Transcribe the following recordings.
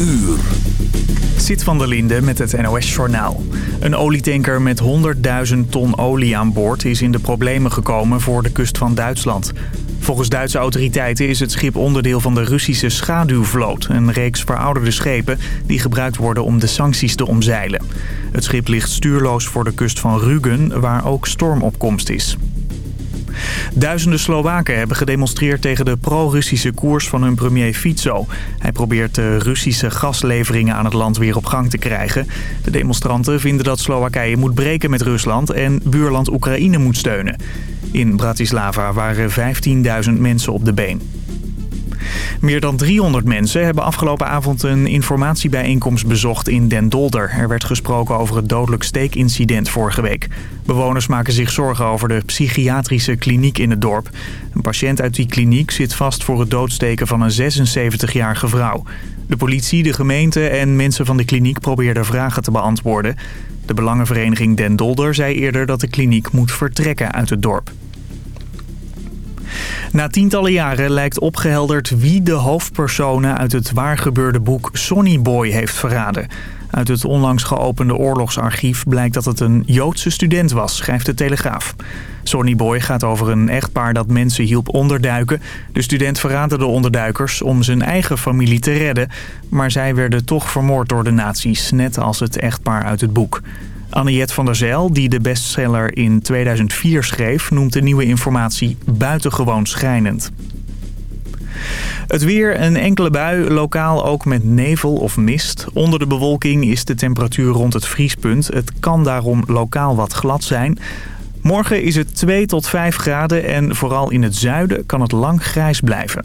uur. Zit van der Linde met het NOS-journaal. Een olietanker met 100.000 ton olie aan boord is in de problemen gekomen voor de kust van Duitsland. Volgens Duitse autoriteiten is het schip onderdeel van de Russische schaduwvloot. Een reeks verouderde schepen die gebruikt worden om de sancties te omzeilen. Het schip ligt stuurloos voor de kust van Rügen, waar ook stormopkomst is. Duizenden Slowaken hebben gedemonstreerd tegen de pro-Russische koers van hun premier Fico. Hij probeert de Russische gasleveringen aan het land weer op gang te krijgen. De demonstranten vinden dat Slowakije moet breken met Rusland en buurland Oekraïne moet steunen. In Bratislava waren 15.000 mensen op de been. Meer dan 300 mensen hebben afgelopen avond een informatiebijeenkomst bezocht in Den Dolder. Er werd gesproken over het dodelijk steekincident vorige week. Bewoners maken zich zorgen over de psychiatrische kliniek in het dorp. Een patiënt uit die kliniek zit vast voor het doodsteken van een 76-jarige vrouw. De politie, de gemeente en mensen van de kliniek probeerden vragen te beantwoorden. De Belangenvereniging Den Dolder zei eerder dat de kliniek moet vertrekken uit het dorp. Na tientallen jaren lijkt opgehelderd wie de hoofdpersonen uit het waargebeurde boek Sonny Boy heeft verraden. Uit het onlangs geopende oorlogsarchief blijkt dat het een Joodse student was, schrijft de Telegraaf. Sonny Boy gaat over een echtpaar dat mensen hielp onderduiken. De student verraadde de onderduikers om zijn eigen familie te redden. Maar zij werden toch vermoord door de nazi's, net als het echtpaar uit het boek. Anniette van der Zijl, die de bestseller in 2004 schreef... noemt de nieuwe informatie buitengewoon schrijnend. Het weer, een enkele bui, lokaal ook met nevel of mist. Onder de bewolking is de temperatuur rond het vriespunt. Het kan daarom lokaal wat glad zijn. Morgen is het 2 tot 5 graden en vooral in het zuiden kan het lang grijs blijven.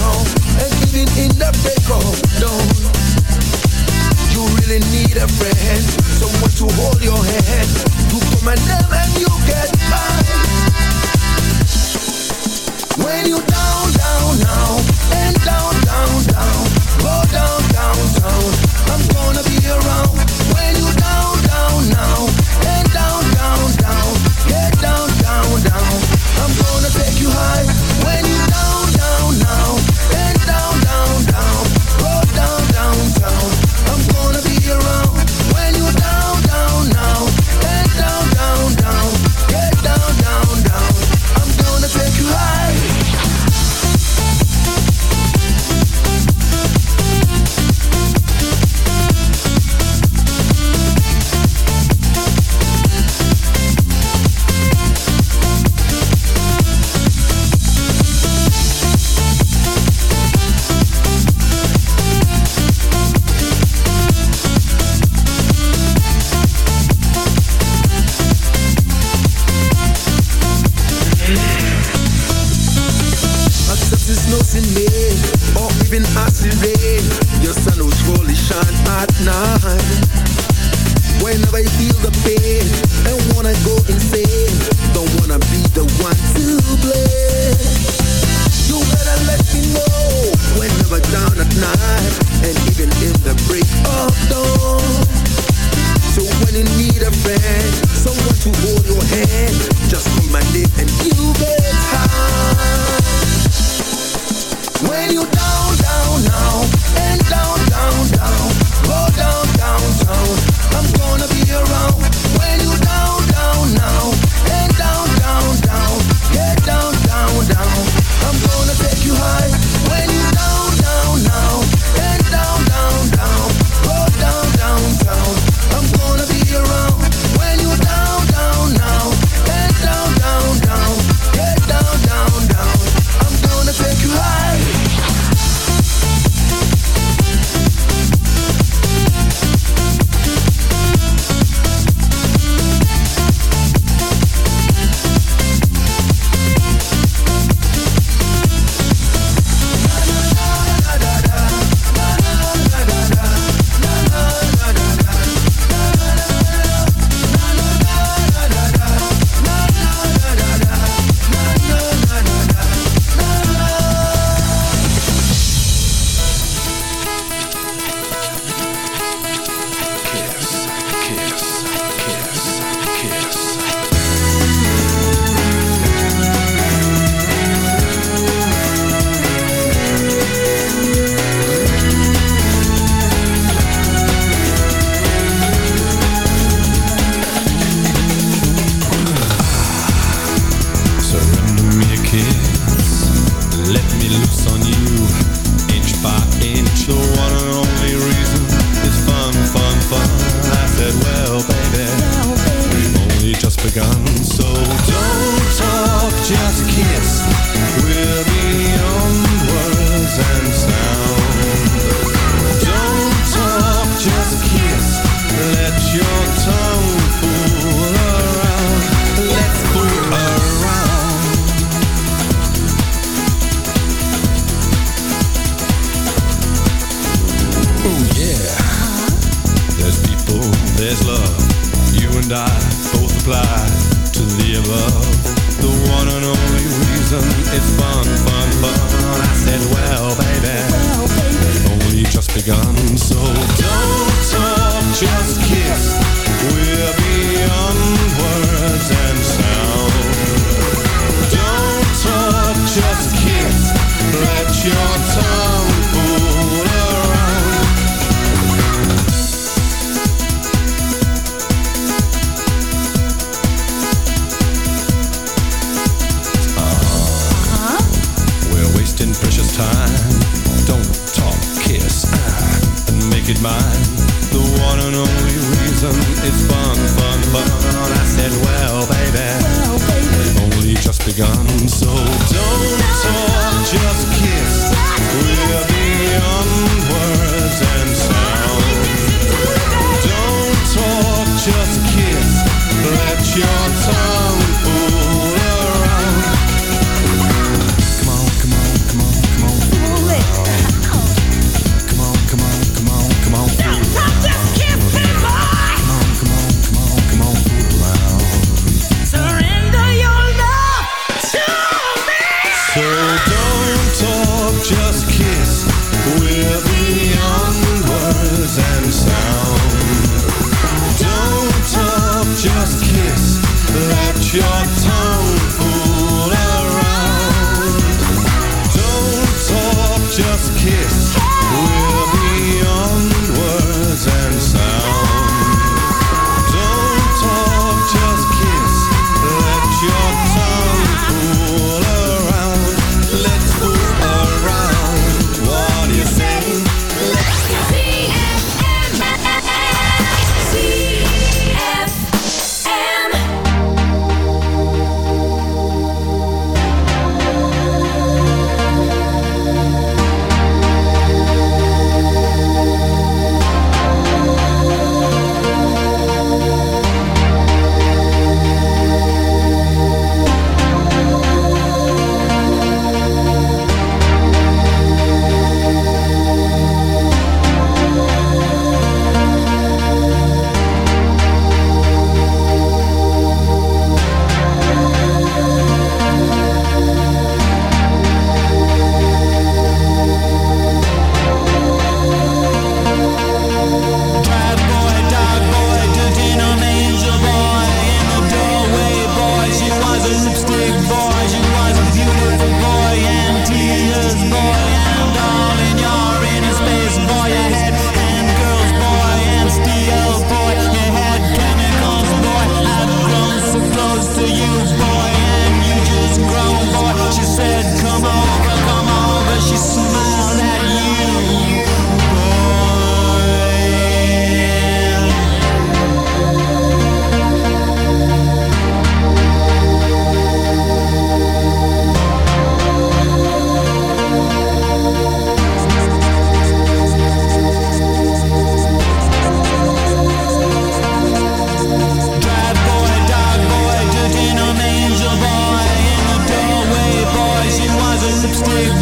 home and even in the take home. No, you really need a friend, someone to hold your hand. You put my name and you get mine. When you down, down, down, and down, down, down, go down, down, down. I'm gonna be around. To lipstick.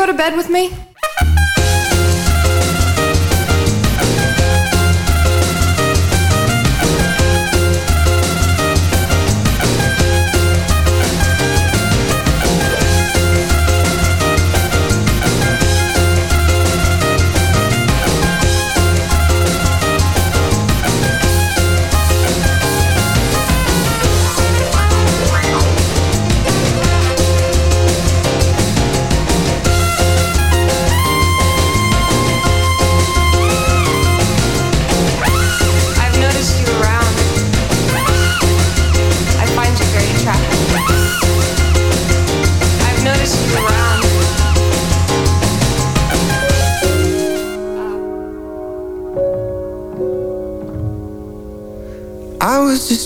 go to bed with me?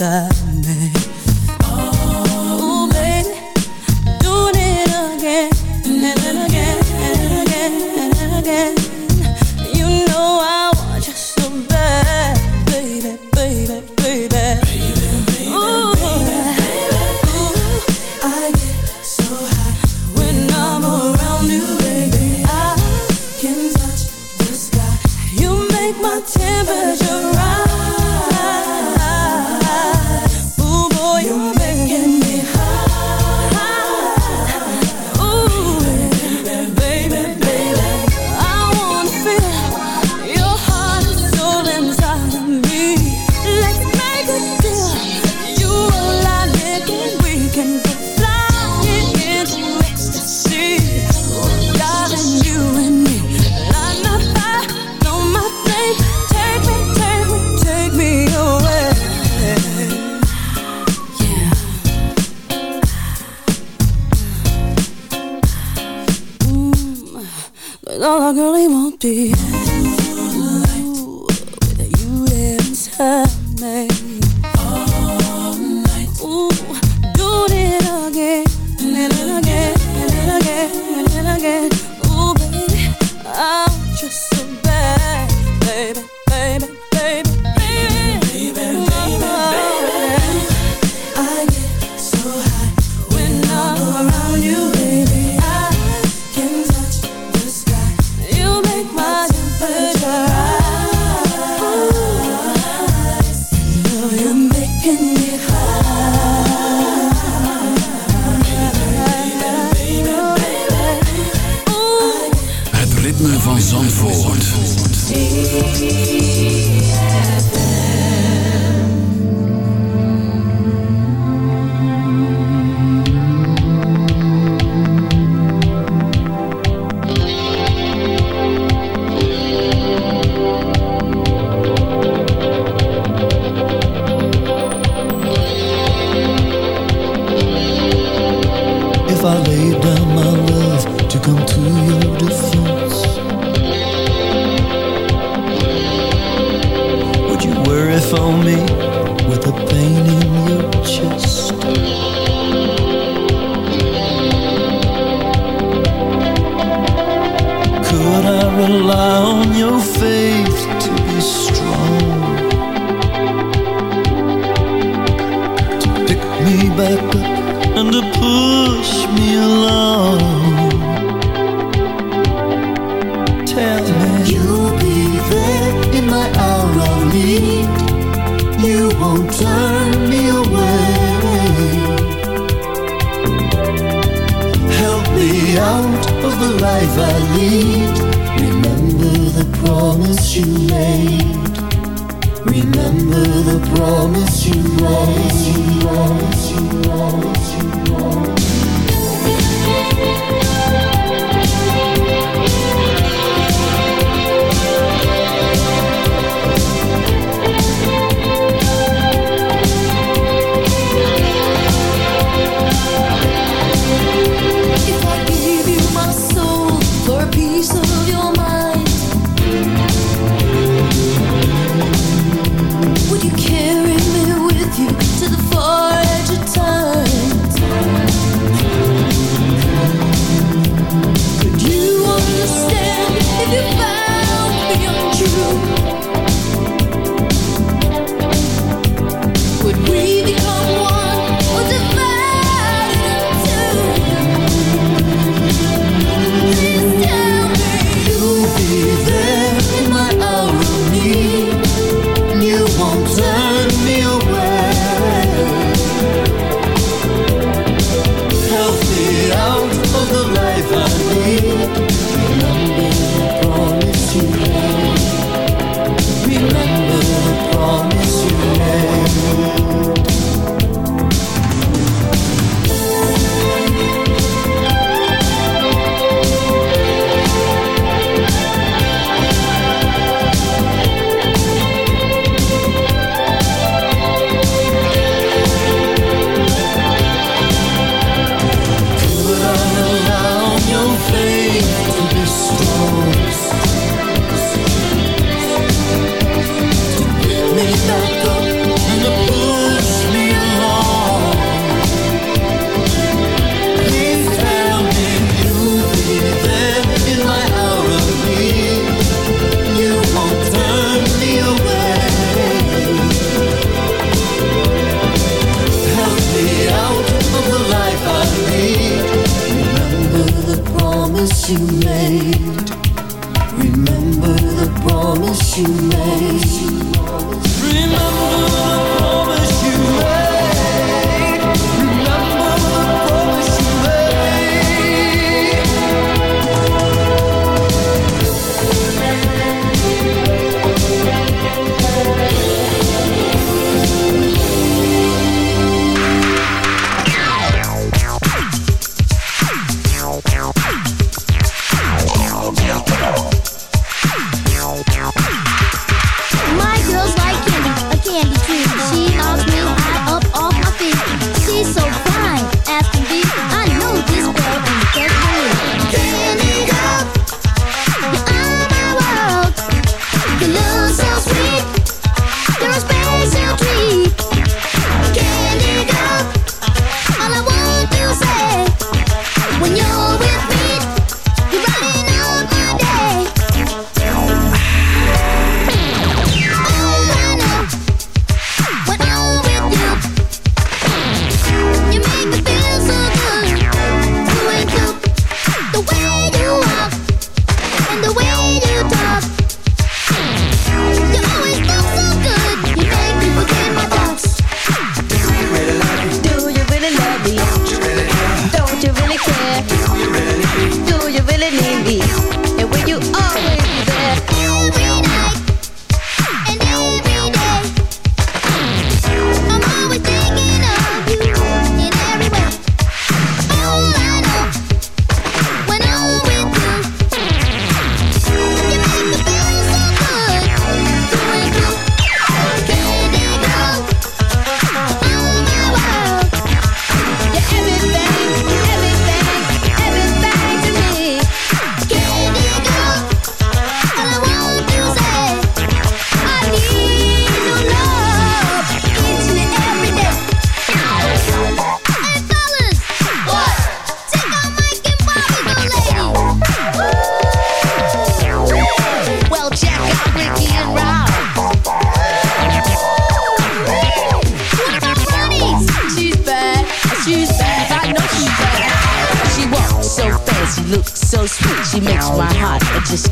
Rely on your faith to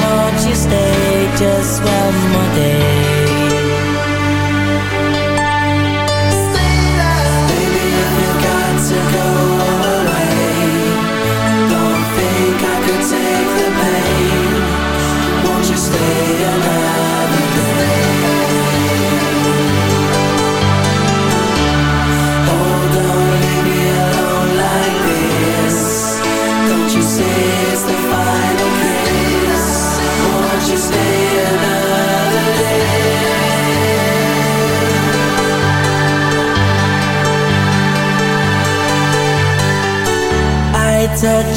won't you stay just one more day?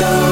Go